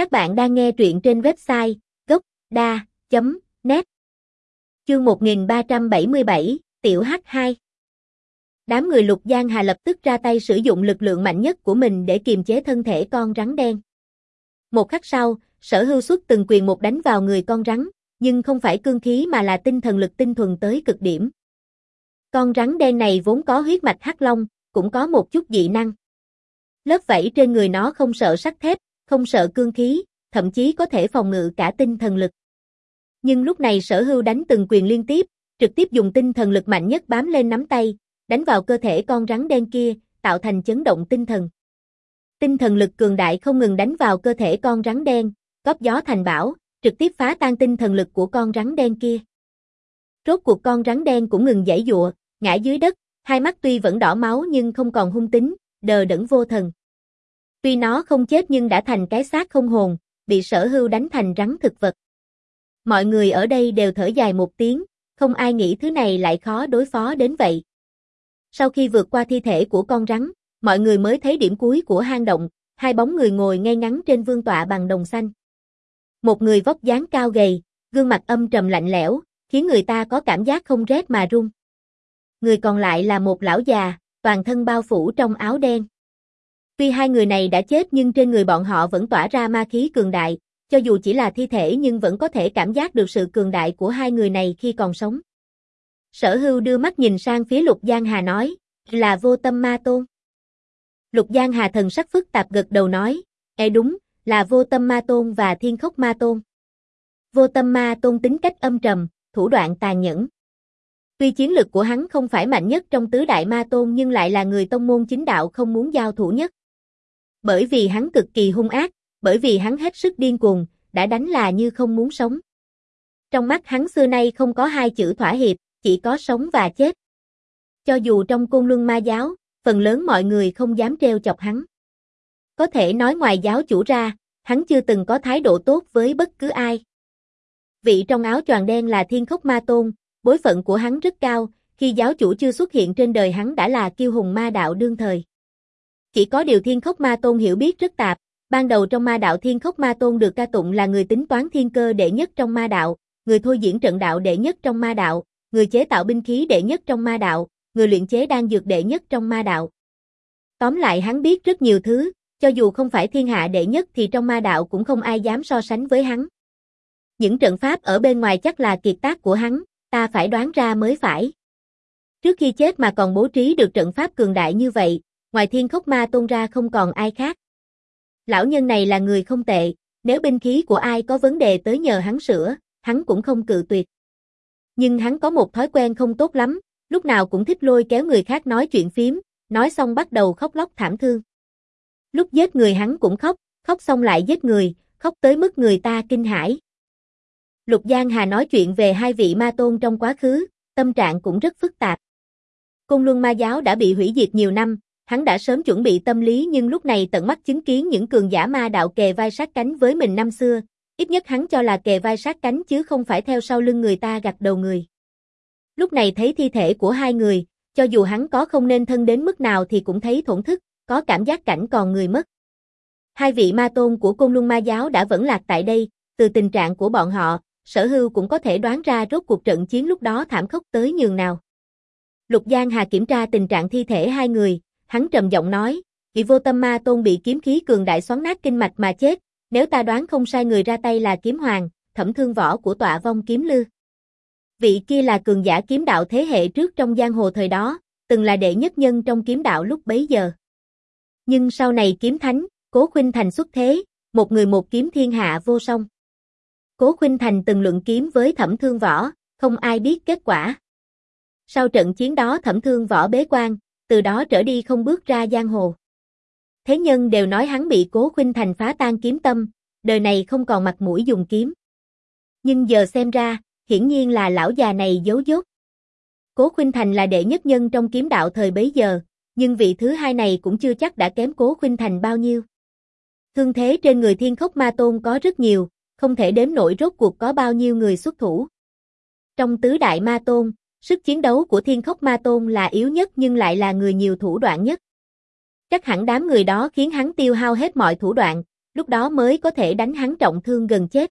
Các bạn đang nghe truyện trên website gốc.da.net Chương 1377, Tiểu H2 Đám người lục giang hà lập tức ra tay sử dụng lực lượng mạnh nhất của mình để kiềm chế thân thể con rắn đen. Một khắc sau, sở hưu xuất từng quyền một đánh vào người con rắn, nhưng không phải cương khí mà là tinh thần lực tinh thuần tới cực điểm. Con rắn đen này vốn có huyết mạch hắc long, cũng có một chút dị năng. Lớp vảy trên người nó không sợ sắt thép, không sợ cương khí, thậm chí có thể phòng ngự cả tinh thần lực. Nhưng lúc này sở hưu đánh từng quyền liên tiếp, trực tiếp dùng tinh thần lực mạnh nhất bám lên nắm tay, đánh vào cơ thể con rắn đen kia, tạo thành chấn động tinh thần. Tinh thần lực cường đại không ngừng đánh vào cơ thể con rắn đen, góp gió thành bão, trực tiếp phá tan tinh thần lực của con rắn đen kia. Rốt cuộc con rắn đen cũng ngừng giãy dụa, ngã dưới đất, hai mắt tuy vẫn đỏ máu nhưng không còn hung tính, đờ đẫn vô thần. Tuy nó không chết nhưng đã thành cái xác không hồn, bị sở hưu đánh thành rắn thực vật. Mọi người ở đây đều thở dài một tiếng, không ai nghĩ thứ này lại khó đối phó đến vậy. Sau khi vượt qua thi thể của con rắn, mọi người mới thấy điểm cuối của hang động, hai bóng người ngồi ngay ngắn trên vương tọa bằng đồng xanh. Một người vóc dáng cao gầy, gương mặt âm trầm lạnh lẽo, khiến người ta có cảm giác không rét mà run. Người còn lại là một lão già, toàn thân bao phủ trong áo đen. Tuy hai người này đã chết nhưng trên người bọn họ vẫn tỏa ra ma khí cường đại, cho dù chỉ là thi thể nhưng vẫn có thể cảm giác được sự cường đại của hai người này khi còn sống. Sở hưu đưa mắt nhìn sang phía Lục Giang Hà nói, là vô tâm ma tôn. Lục Giang Hà thần sắc phức tạp gật đầu nói, e đúng, là vô tâm ma tôn và thiên khốc ma tôn. Vô tâm ma tôn tính cách âm trầm, thủ đoạn tàn nhẫn. Tuy chiến lực của hắn không phải mạnh nhất trong tứ đại ma tôn nhưng lại là người tông môn chính đạo không muốn giao thủ nhất. Bởi vì hắn cực kỳ hung ác, bởi vì hắn hết sức điên cuồng, đã đánh là như không muốn sống. Trong mắt hắn xưa nay không có hai chữ thỏa hiệp, chỉ có sống và chết. Cho dù trong côn luân ma giáo, phần lớn mọi người không dám treo chọc hắn. Có thể nói ngoài giáo chủ ra, hắn chưa từng có thái độ tốt với bất cứ ai. Vị trong áo choàng đen là thiên khốc ma tôn, bối phận của hắn rất cao, khi giáo chủ chưa xuất hiện trên đời hắn đã là kiêu hùng ma đạo đương thời. Chỉ có điều thiên khốc ma tôn hiểu biết rất tạp, ban đầu trong ma đạo thiên khốc ma tôn được ca tụng là người tính toán thiên cơ đệ nhất trong ma đạo, người thôi diễn trận đạo đệ nhất trong ma đạo, người chế tạo binh khí đệ nhất trong ma đạo, người luyện chế đan dược đệ nhất trong ma đạo. Tóm lại hắn biết rất nhiều thứ, cho dù không phải thiên hạ đệ nhất thì trong ma đạo cũng không ai dám so sánh với hắn. Những trận pháp ở bên ngoài chắc là kiệt tác của hắn, ta phải đoán ra mới phải. Trước khi chết mà còn bố trí được trận pháp cường đại như vậy, ngoài thiên khốc ma tôn ra không còn ai khác. Lão nhân này là người không tệ, nếu binh khí của ai có vấn đề tới nhờ hắn sửa, hắn cũng không cự tuyệt. Nhưng hắn có một thói quen không tốt lắm, lúc nào cũng thích lôi kéo người khác nói chuyện phím, nói xong bắt đầu khóc lóc thảm thương. Lúc giết người hắn cũng khóc, khóc xong lại giết người, khóc tới mức người ta kinh hãi. Lục Giang Hà nói chuyện về hai vị ma tôn trong quá khứ, tâm trạng cũng rất phức tạp. Cung Luân Ma giáo đã bị hủy diệt nhiều năm, hắn đã sớm chuẩn bị tâm lý nhưng lúc này tận mắt chứng kiến những cường giả ma đạo kề vai sát cánh với mình năm xưa, ít nhất hắn cho là kề vai sát cánh chứ không phải theo sau lưng người ta gặt đầu người. Lúc này thấy thi thể của hai người, cho dù hắn có không nên thân đến mức nào thì cũng thấy thổn thức, có cảm giác cảnh còn người mất. Hai vị ma tôn của Côn Luân Ma giáo đã vẫn lạc tại đây, từ tình trạng của bọn họ, sở hưu cũng có thể đoán ra rốt cuộc trận chiến lúc đó thảm khốc tới nhường nào. Lục Giang Hà kiểm tra tình trạng thi thể hai người, hắn trầm giọng nói, vị vô tâm ma tôn bị kiếm khí cường đại xoắn nát kinh mạch mà chết, nếu ta đoán không sai người ra tay là kiếm hoàng, thẩm thương võ của tọa vong kiếm lư. Vị kia là cường giả kiếm đạo thế hệ trước trong giang hồ thời đó, từng là đệ nhất nhân trong kiếm đạo lúc bấy giờ. Nhưng sau này kiếm thánh, cố khuynh thành xuất thế, một người một kiếm thiên hạ vô song. Cố khuynh thành từng luận kiếm với thẩm thương võ, không ai biết kết quả. Sau trận chiến đó thẩm thương võ bế quan, từ đó trở đi không bước ra giang hồ. Thế nhân đều nói hắn bị cố khuynh thành phá tan kiếm tâm, đời này không còn mặt mũi dùng kiếm. Nhưng giờ xem ra, hiển nhiên là lão già này giấu dốt. Cố khuynh thành là đệ nhất nhân trong kiếm đạo thời bấy giờ, nhưng vị thứ hai này cũng chưa chắc đã kém cố khuynh thành bao nhiêu. Thương thế trên người thiên khốc ma tôn có rất nhiều, không thể đếm nổi rốt cuộc có bao nhiêu người xuất thủ. Trong tứ đại ma tôn, sức chiến đấu của thiên khốc ma tôn là yếu nhất nhưng lại là người nhiều thủ đoạn nhất. Chắc hẳn đám người đó khiến hắn tiêu hao hết mọi thủ đoạn, lúc đó mới có thể đánh hắn trọng thương gần chết.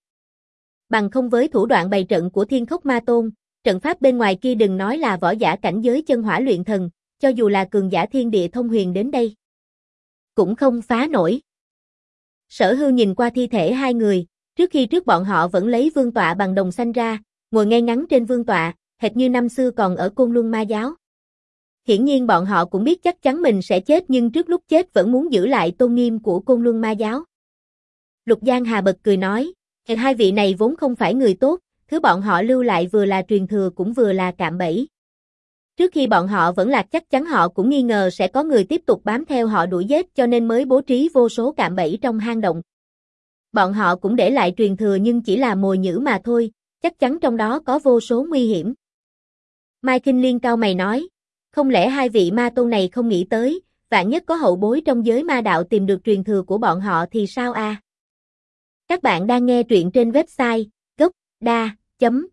Bằng không với thủ đoạn bày trận của Thiên Khốc Ma Tôn, trận pháp bên ngoài kia đừng nói là võ giả cảnh giới chân hỏa luyện thần, cho dù là cường giả thiên địa thông huyền đến đây, cũng không phá nổi. Sở hưu nhìn qua thi thể hai người, trước khi trước bọn họ vẫn lấy vương tọa bằng đồng xanh ra, ngồi ngay ngắn trên vương tọa, hệt như năm xưa còn ở côn luân ma giáo. Hiển nhiên bọn họ cũng biết chắc chắn mình sẽ chết nhưng trước lúc chết vẫn muốn giữ lại tôn nghiêm của côn luân ma giáo. Lục Giang Hà bật cười nói, hai vị này vốn không phải người tốt, thứ bọn họ lưu lại vừa là truyền thừa cũng vừa là cạm bẫy. Trước khi bọn họ vẫn lạc chắc chắn họ cũng nghi ngờ sẽ có người tiếp tục bám theo họ đuổi giết cho nên mới bố trí vô số cạm bẫy trong hang động. Bọn họ cũng để lại truyền thừa nhưng chỉ là mồi nhữ mà thôi, chắc chắn trong đó có vô số nguy hiểm. Mai Kinh Liên cao mày nói, không lẽ hai vị ma tôn này không nghĩ tới, vạn nhất có hậu bối trong giới ma đạo tìm được truyền thừa của bọn họ thì sao a? Các bạn đang nghe truyện trên website gocda.com